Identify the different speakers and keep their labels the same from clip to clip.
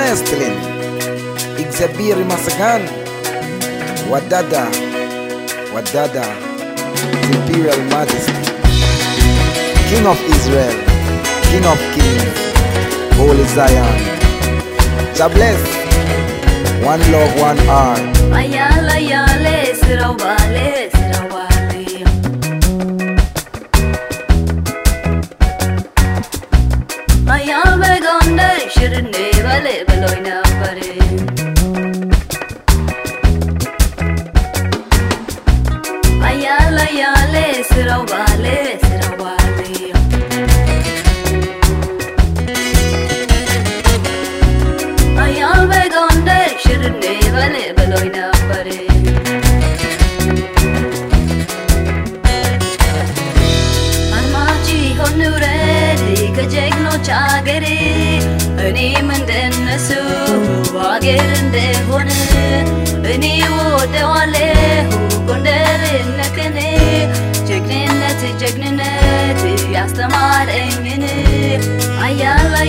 Speaker 1: Nestlin, Xabir Masakan, Wadada, Wadada, Imperial Majesty, King of Israel, King of Kings, Holy Zion. God bless. One love, one heart.
Speaker 2: Ayala, yale, sirawale, sirawale live, but now.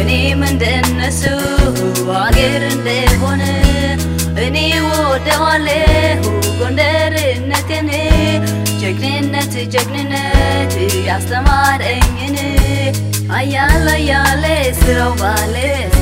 Speaker 2: እኔም እንደነሱ አገር እንደሆነ እኔ ወደዋለሁ ጎንደርነትን ጀግንነት ጀግንነት ያስተማረኝን አያል አያለ ስራው ባለ